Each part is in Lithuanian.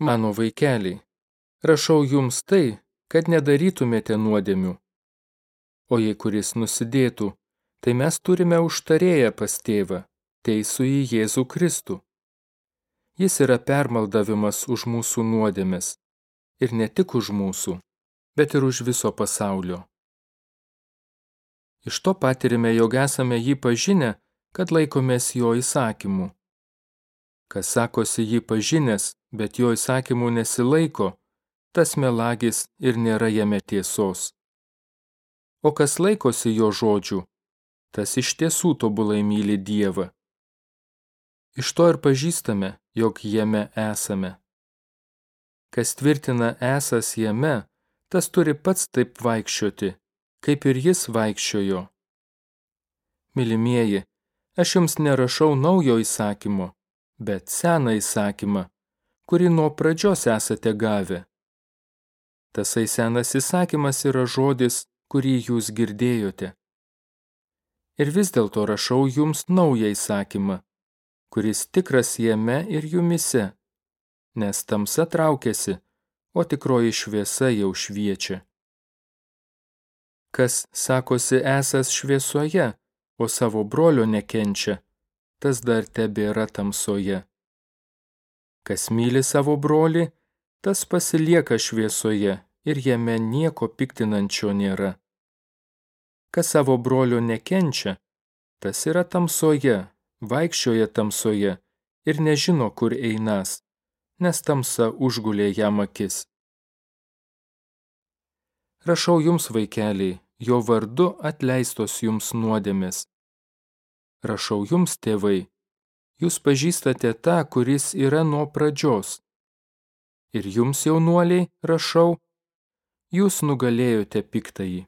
Mano vaikeliai, rašau jums tai, kad nedarytumėte nuodėmių. O jei kuris nusidėtų, tai mes turime užtarėję pas tėvą, teisų į Jėzų Kristų. Jis yra permaldavimas už mūsų nuodėmes. Ir ne tik už mūsų, bet ir už viso pasaulio. Iš to patirime, jog esame jį pažinę, kad laikomės jo įsakymų. Kas sakosi jį pažinęs, bet jo įsakymų nesilaiko, tas melagis ir nėra jame tiesos. O kas laikosi jo žodžių, tas iš tiesų tobulai myli Dievą. Iš to ir pažįstame, jog jame esame. Kas tvirtina esas jame, tas turi pats taip vaikščioti, kaip ir jis vaikščiojo. Milimieji, aš jums nerašau naujo įsakymo, bet seną įsakymą, kurį nuo pradžios esate gavę. Tasai senas įsakymas yra žodis, kurį jūs girdėjote. Ir vis dėlto rašau jums naują įsakymą, kuris tikras jame ir jumise, nes tamsa traukiasi, o tikroji šviesa jau šviečia. Kas sakosi esas šviesoje, o savo brolio nekenčia, tas dar tebėra tamsoje. Kas myli savo brolį, tas pasilieka šviesoje ir jame nieko piktinančio nėra. Kas savo brolio nekenčia, tas yra tamsoje, vaikščioja tamsoje ir nežino, kur einas, nes tamsa užgulė jam akis. Rašau jums, vaikeliai, jo vardu atleistos jums nuodėmės. Rašau jums, tėvai, jūs pažįstate tą, kuris yra nuo pradžios. Ir jums, jaunuoliai, rašau, jūs nugalėjote piktąjį.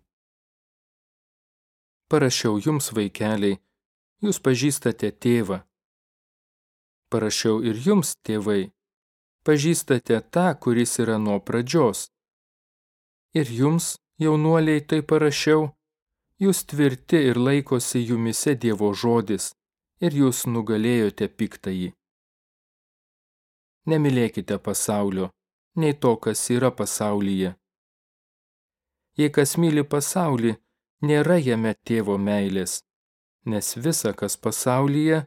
Parašiau jums, vaikeliai, jūs pažįstate tėvą. Parašiau ir jums, tėvai, pažįstate tą, kuris yra nuo pradžios. Ir jums, jaunuoliai, tai parašiau, jūs tvirti ir laikosi jumise Dievo žodis, ir jūs nugalėjote piktąjį. Nemylėkite pasaulio, nei to, kas yra pasaulyje. Jei kas myli pasaulį, nėra jame tėvo meilės, nes visa, kas pasaulyje,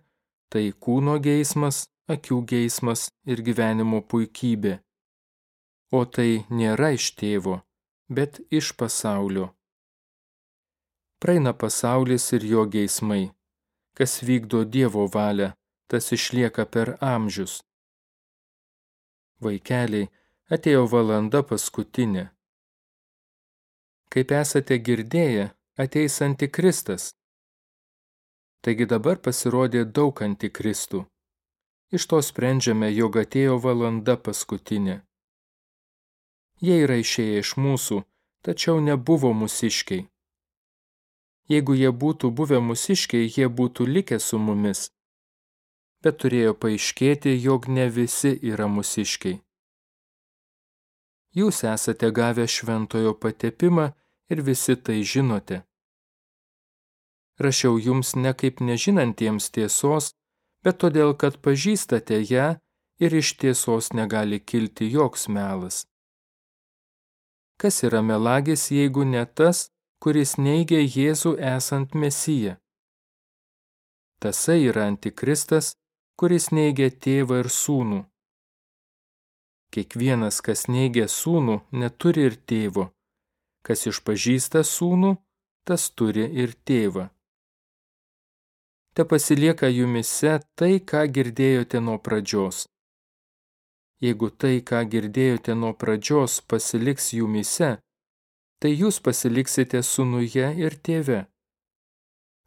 tai kūno geismas, akių geismas ir gyvenimo puikybė. O tai nėra iš tėvo, bet iš pasaulio. Praeina pasaulis ir jo geismai. Kas vykdo Dievo valią, tas išlieka per amžius. Vaikeliai, atėjo valanda paskutinė. Kaip esate girdėję, ateis antikristas. Taigi dabar pasirodė daug antikristų. Iš to sprendžiame, jog atėjo valanda paskutinė. Jie yra išėję iš mūsų, tačiau nebuvo mūsiškiai. Jeigu jie būtų buvę mūsiškiai, jie būtų likę su mumis. Bet turėjo paaiškėti, jog ne visi yra mūsiškiai. Jūs esate gavę šventojo patepimą ir visi tai žinote. Rašiau jums ne kaip nežinantiems tiesos, bet todėl, kad pažįstate ją ir iš tiesos negali kilti joks melas. Kas yra melagis, jeigu ne tas, kuris neigia Jėzų esant Mesiją? Tasai yra antikristas, kuris neigia tėvą ir sūnų. Kiekvienas, kas neigia sūnų, neturi ir tėvo. Kas išpažįsta sūnų, tas turi ir tėvą. Te pasilieka jumise tai, ką girdėjote nuo pradžios. Jeigu tai, ką girdėjote nuo pradžios, pasiliks jumise, tai jūs pasiliksite sunuje ir tėve.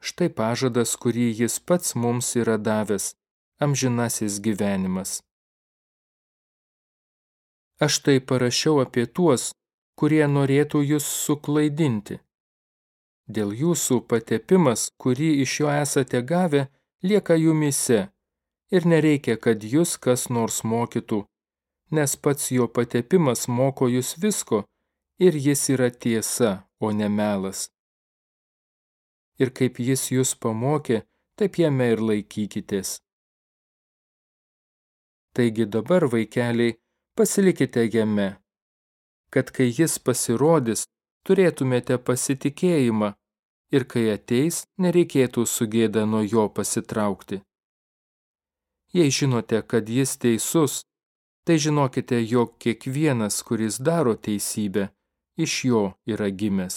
Štai pažadas, kurį jis pats mums yra davęs - amžinasis gyvenimas. Aš tai parašiau apie tuos, kurie norėtų jūs suklaidinti. Dėl jūsų patepimas, kurį iš jo esate gavę, lieka jumise ir nereikia, kad jūs kas nors mokytų nes pats jo patepimas moko jūs visko ir jis yra tiesa, o ne melas. Ir kaip jis jūs pamokė, taip jame ir laikykitės. Taigi dabar, vaikeliai, Pasilikite jame, kad kai jis pasirodys, turėtumėte pasitikėjimą ir kai ateis, nereikėtų sugėdę nuo jo pasitraukti. Jei žinote, kad jis teisus, tai žinokite, jog kiekvienas, kuris daro teisybę, iš jo yra gimęs.